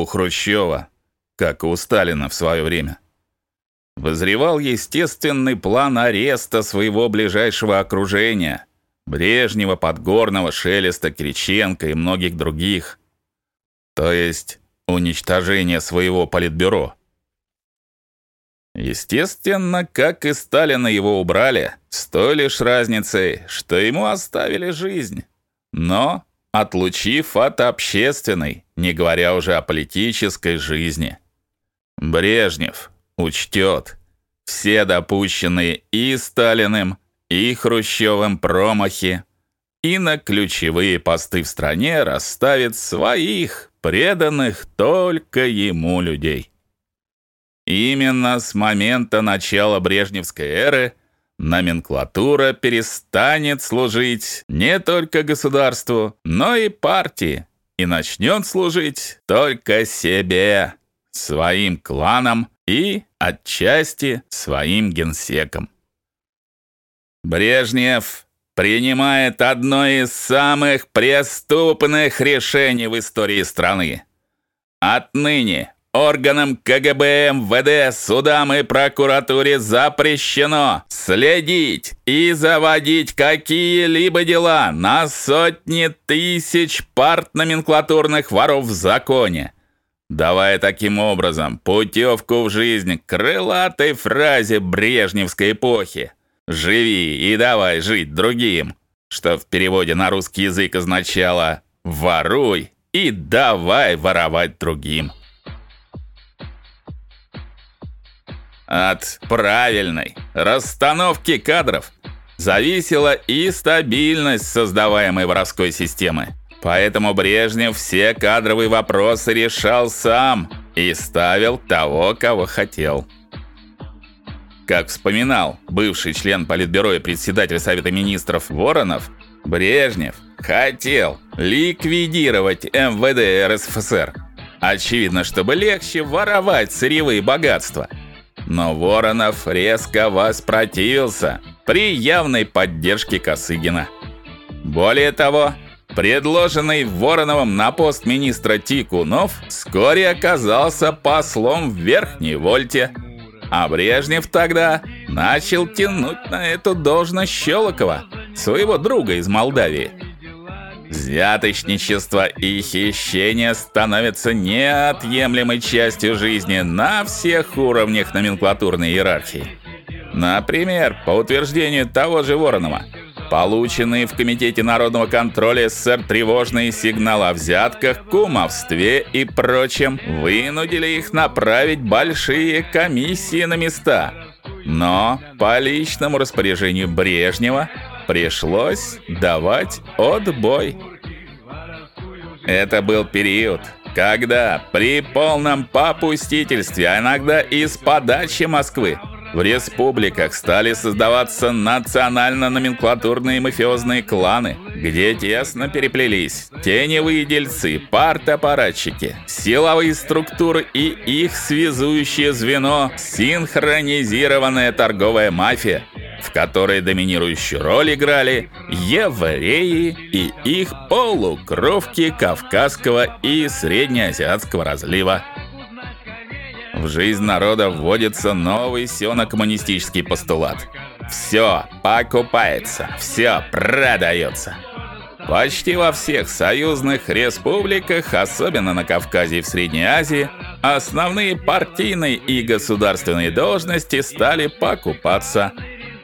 у Хрущева, как и у Сталина в свое время. Возревал естественный план ареста своего ближайшего окружения: Брежнева, Подгорного, Шелеста, Кириченко и многих других. То есть уничтожение своего политбюро. Естественно, как и Сталина его убрали, с той лишь разницей, что ему оставили жизнь. Но отлучив от общественной, не говоря уже о политической жизни. Брежнев учтет все допущенные и Сталиным, и Хрущевым промахи, и на ключевые посты в стране расставит своих, преданных только ему людей. Именно с момента начала Брежневской эры номенклатура перестанет служить не только государству, но и партии и начнет служить только себе, своим кланам и отчасти своим генсекам. Брежнев принимает одно из самых преступных решений в истории страны. Отныне Органам КГБ, МВД, судам и прокуратуре запрещено следить и заводить какие-либо дела на сотни тысяч партноменклатурных воров в законе, давая таким образом путевку в жизнь крылатой фразе брежневской эпохи «Живи и давай жить другим», что в переводе на русский язык означало «воруй и давай воровать другим». От правильной расстановки кадров зависела и стабильность создаваемой воровской системы. Поэтому Брежнев все кадровые вопросы решал сам и ставил того, кого хотел. Как вспоминал бывший член Политбюро и председатель Совета министров Воронов, Брежнев хотел ликвидировать МВД РСФСР. Очевидно, чтобы легче воровать сырьевые богатства – но Воронов резко воспротивился при явной поддержке Косыгина. Более того, предложенный Вороновым на пост министра Тикунов вскоре оказался послом в Верхней Вольте, а Брежнев тогда начал тянуть на эту должность Щелокова, своего друга из Молдавии. Взяточничество и хищение становятся неотъемлемой частью жизни на всех уровнях номенклатурной иерархии. Например, по утверждению того же Воронова, полученные в Комитете народного контроля СССР тревожные сигналы о взятках, кумовстве и прочем вынудили их направить большие комиссии на места. Но по личному распоряжению Брежнева пришлось давать отбой. Это был период, когда при полном попустительстве, а иногда и с подачи Москвы, в республиках стали создаваться национально-номенклатурные мафиозные кланы, где тесно переплелись теневые дельцы, партапаратчики, силовые структуры и их связующее звено синхронизированная торговая мафия, в которой доминирующую роль играли евреи и их полукровки кавказского и среднеазиатского разлива. В жизнь народа вводится новый сионо-коммунистический постулат. Все покупается, все продается. Почти во всех союзных республиках, особенно на Кавказе и в Средней Азии, основные партийные и государственные должности стали покупаться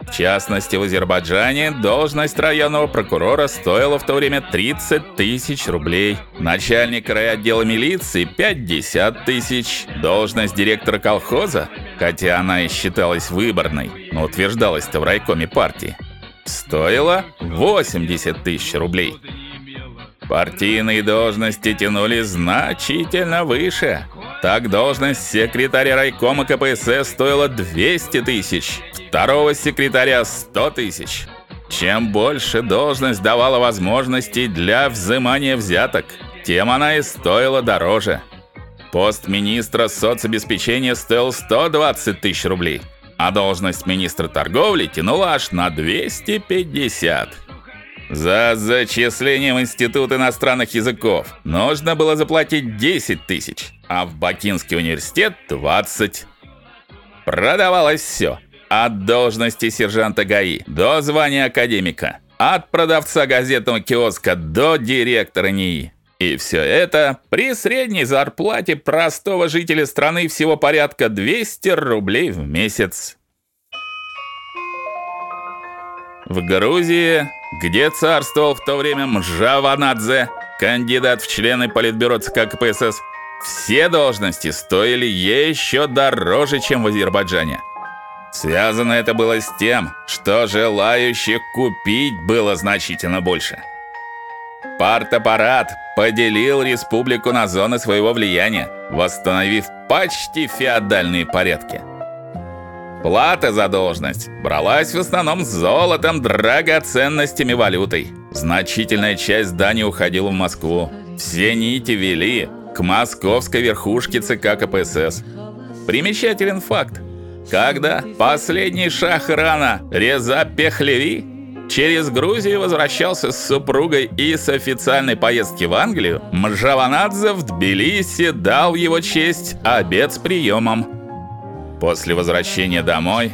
в частности, в Азербайджане должность районного прокурора стоила в то время 30 тысяч рублей, начальник райотдела милиции 50 тысяч, должность директора колхоза, хотя она и считалась выборной, но утверждалась-то в райкоме партии, стоила 80 тысяч рублей. Партийные должности тянули значительно выше. Так должность секретаря райкома КПСС стоила 200 тысяч, второго секретаря 100 тысяч. Чем больше должность давала возможностей для взимания взяток, тем она и стоила дороже. Пост министра соцобеспечения стоил 120 тысяч рублей, а должность министра торговли тянула аж на 250. За зачисление в Институт иностранных языков нужно было заплатить 10 тысяч, а в Бакинский университет 20. Продавалось все: от должности сержанта ГАИ до звания академика, от продавца газетного киоска до директора НИИ. И все это при средней зарплате простого жителя страны всего порядка 200 рублей в месяц. В Грузии, где царствовал в то время Мжаванадзе, кандидат в члены политбюро ЦК КПСС, все должности стоили еще дороже, чем в Азербайджане. Связано это было с тем, что желающих купить было значительно больше. Партаппарат поделил республику на зоны своего влияния, восстановив почти феодальные порядки. Плата за должность бралась в основном золотом, драгоценностями, валютой. Значительная часть зданий уходила в Москву. Все нити вели к московской верхушке ЦК КПСС. Примечателен факт. Когда последний шах Ирана Реза Пехлеви через Грузию возвращался с супругой и с официальной поездки в Англию, Мжаванадзе в Тбилиси дал его честь обед с приемом. После возвращения домой,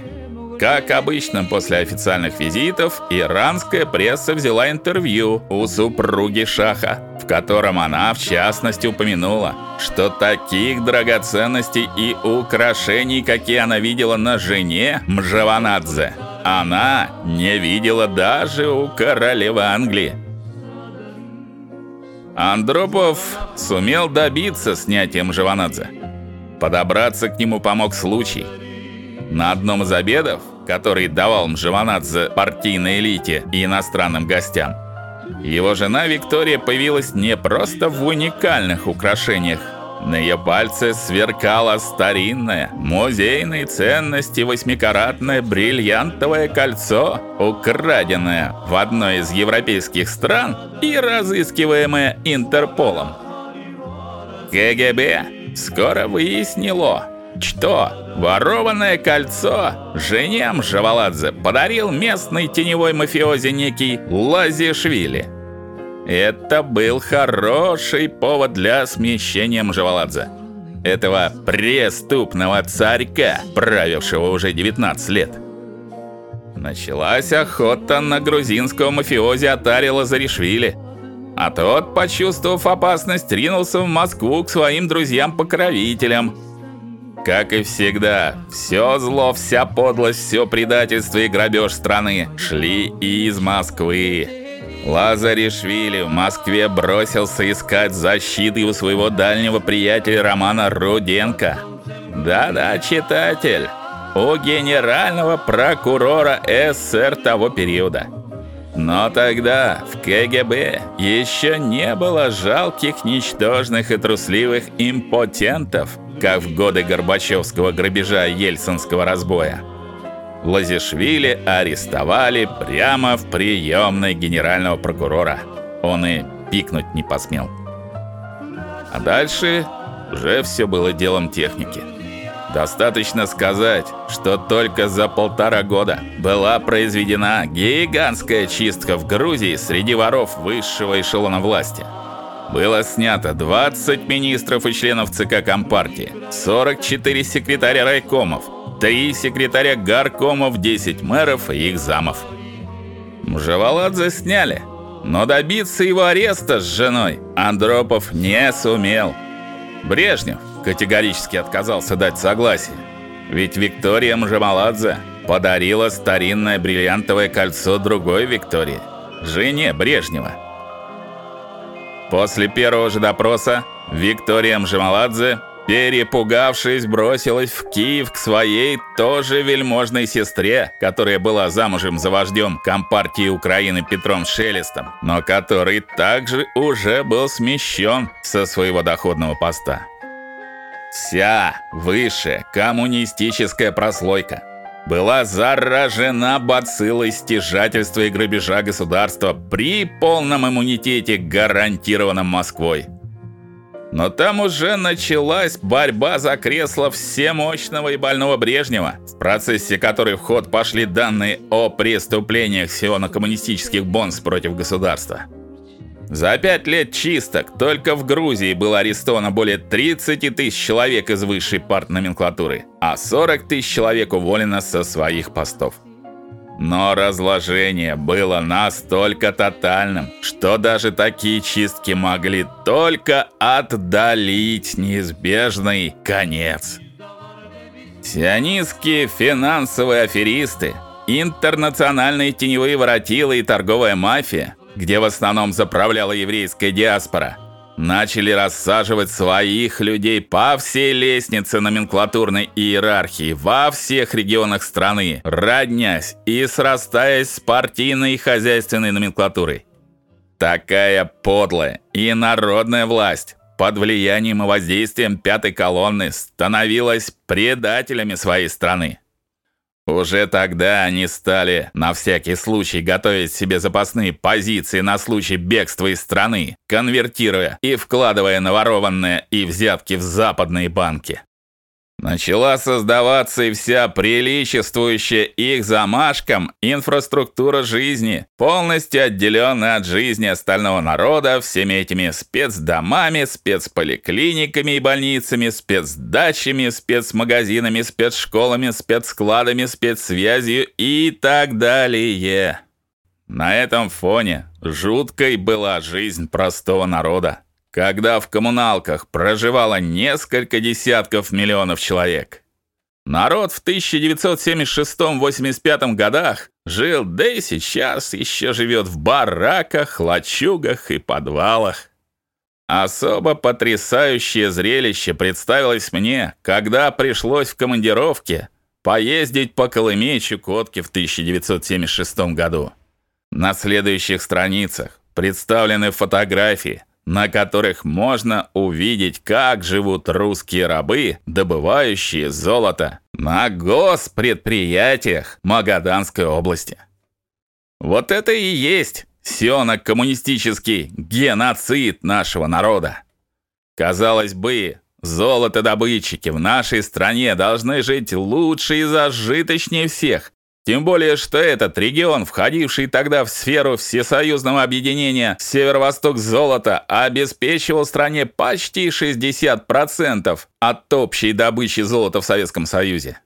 как обычно после официальных визитов, иранская пресса взяла интервью у супруги Шаха, в котором она в частности упомянула, что таких драгоценностей и украшений, какие она видела на жене Мжаванадзе, она не видела даже у королевы Англии. Андропов сумел добиться снятия Мжаванадзе. Подобраться к нему помог случай. На одном из обедов, который давал Мжаванадзе партийной элите и иностранным гостям, его жена Виктория появилась не просто в уникальных украшениях. На ее пальце сверкало старинное, музейной ценности восьмикаратное бриллиантовое кольцо, украденное в одной из европейских стран и разыскиваемое Интерполом. КГБ скоро выяснило, что ворованное кольцо жене Мжаваладзе подарил местный теневой мафиози некий Лазишвили. Это был хороший повод для смещения Мжаваладзе. Этого преступного царька, правившего уже 19 лет. Началась охота на грузинского мафиози Атари Лазаришвили – а тот, почувствовав опасность, ринулся в Москву к своим друзьям-покровителям. Как и всегда, все зло, вся подлость, все предательство и грабеж страны шли из Москвы. Лазаришвили в Москве бросился искать защиты у своего дальнего приятеля Романа Руденко. Да-да, читатель, у генерального прокурора СССР того периода. Но тогда в КГБ еще не было жалких, ничтожных и трусливых импотентов, как в годы Горбачевского грабежа Ельцинского разбоя. Лазишвили арестовали прямо в приемной генерального прокурора. Он и пикнуть не посмел. А дальше уже все было делом техники. Достаточно сказать, что только за полтора года была произведена гигантская чистка в Грузии среди воров высшего эшелона власти. Было снято 20 министров и членов ЦК Компартии, 44 секретаря райкомов, 3 секретаря горкомов, 10 мэров и их замов. Мжаваладзе сняли, но добиться его ареста с женой Андропов не сумел. Брежнев категорически отказался дать согласие. Ведь Виктория Мжамаладзе подарила старинное бриллиантовое кольцо другой Виктории, жене Брежнева. После первого же допроса Виктория Мжамаладзе, перепугавшись, бросилась в Киев к своей тоже вельможной сестре, которая была замужем за вождем компартии Украины Петром Шелестом, но который также уже был смещен со своего доходного поста. Вся высшая коммунистическая прослойка была заражена бациллой стяжательства и грабежа государства при полном иммунитете, гарантированном Москвой. Но там уже началась борьба за кресло всемощного и больного Брежнева, в процессе которой в ход пошли данные о преступлениях сионо-коммунистических бонс против государства. За пять лет чисток только в Грузии было арестовано более 30 тысяч человек из высшей партноменклатуры, а 40 тысяч человек уволено со своих постов. Но разложение было настолько тотальным, что даже такие чистки могли только отдалить неизбежный конец. Сионистские финансовые аферисты, интернациональные теневые воротилы и торговая мафия, где в основном заправляла еврейская диаспора, начали рассаживать своих людей по всей лестнице номенклатурной иерархии во всех регионах страны, роднясь и срастаясь с партийной и хозяйственной номенклатурой. Такая подлая и народная власть под влиянием и воздействием пятой колонны становилась предателями своей страны. Уже тогда они стали на всякий случай готовить себе запасные позиции на случай бегства из страны, конвертируя и вкладывая наворованные и взятки в западные банки. Начала создаваться и вся приличествующая их замашкам инфраструктура жизни, полностью отделенная от жизни остального народа всеми этими спецдомами, спецполиклиниками и больницами, спецдачами, спецмагазинами, спецшколами, спецскладами, спецсвязью и так далее. На этом фоне жуткой была жизнь простого народа когда в коммуналках проживало несколько десятков миллионов человек. Народ в 1976-85 годах жил, да и сейчас еще живет в бараках, лачугах и подвалах. Особо потрясающее зрелище представилось мне, когда пришлось в командировке поездить по Колыме и Чукотке в 1976 году. На следующих страницах представлены фотографии на которых можно увидеть, как живут русские рабы, добывающие золото на госпредприятиях Магаданской области. Вот это и есть сионо-коммунистический геноцид нашего народа. Казалось бы, золотодобытчики в нашей стране должны жить лучше и зажиточнее всех, тем более, что этот регион, входивший тогда в сферу всесоюзного объединения Северо-Восток золота, обеспечивал стране почти 60% от общей добычи золота в Советском Союзе.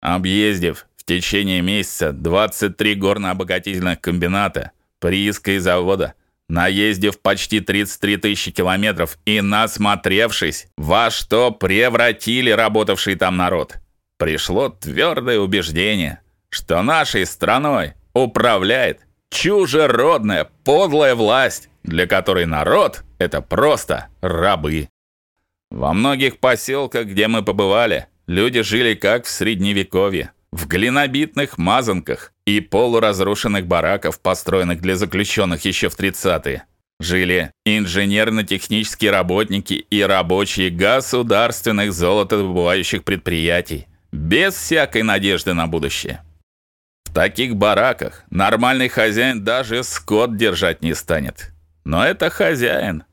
Объездив в течение месяца 23 горно-обогатительных комбината, прииска и завода, наездив почти 33 тысячи километров и насмотревшись, во что превратили работавший там народ, пришло твердое убеждение – что нашей страной управляет чужеродная, подлая власть, для которой народ это просто рабы. Во многих поселках, где мы побывали, люди жили как в средневековье, в глинобитных мазанках и полуразрушенных бараках, построенных для заключенных еще в 30-е. Жили инженерно-технические работники и рабочие государственных золотодобывающих предприятий, без всякой надежды на будущее. В таких бараках нормальный хозяин даже скот держать не станет. Но это хозяин.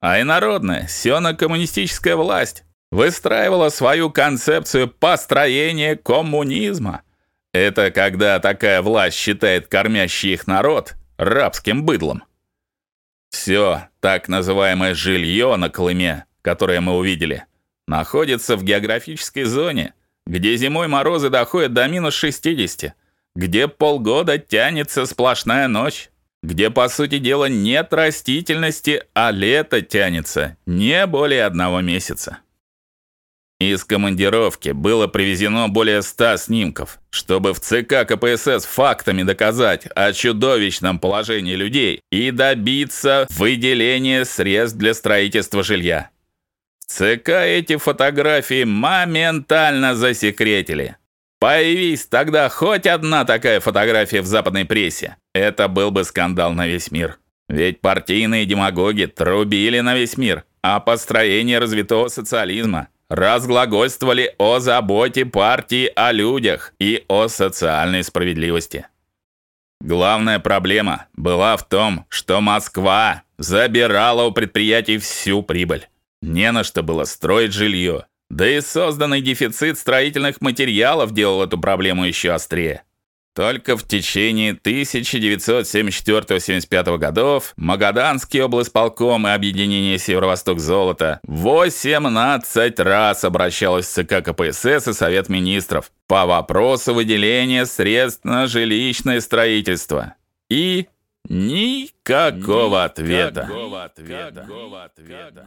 А инородная, сионо-коммунистическая власть выстраивала свою концепцию построения коммунизма. Это когда такая власть считает кормящий их народ рабским быдлом. Все так называемое жилье на Колыме, которое мы увидели, находится в географической зоне, где зимой морозы доходят до минус 60 где полгода тянется сплошная ночь, где по сути дела нет растительности, а лето тянется не более одного месяца. Из командировки было привезено более 100 снимков, чтобы в ЦК КПСС фактами доказать о чудовищном положении людей и добиться выделения средств для строительства жилья. ЦК эти фотографии моментально засекретили. Появись тогда хоть одна такая фотография в западной прессе, это был бы скандал на весь мир. Ведь партийные демагоги трубили на весь мир о построении развитого социализма, разглагольствовали о заботе партии о людях и о социальной справедливости. Главная проблема была в том, что Москва забирала у предприятий всю прибыль. Не на что было строить жилье. Да и созданный дефицит строительных материалов делал эту проблему еще острее. Только в течение 1974-75 годов Магаданский облсполком и объединение Северо-Восток Золота 18 раз обращалось в ЦК КПСС и Совет министров по вопросу выделения средств на жилищное строительство. И никакого ответа. Никакого ответа. Никакого ответа.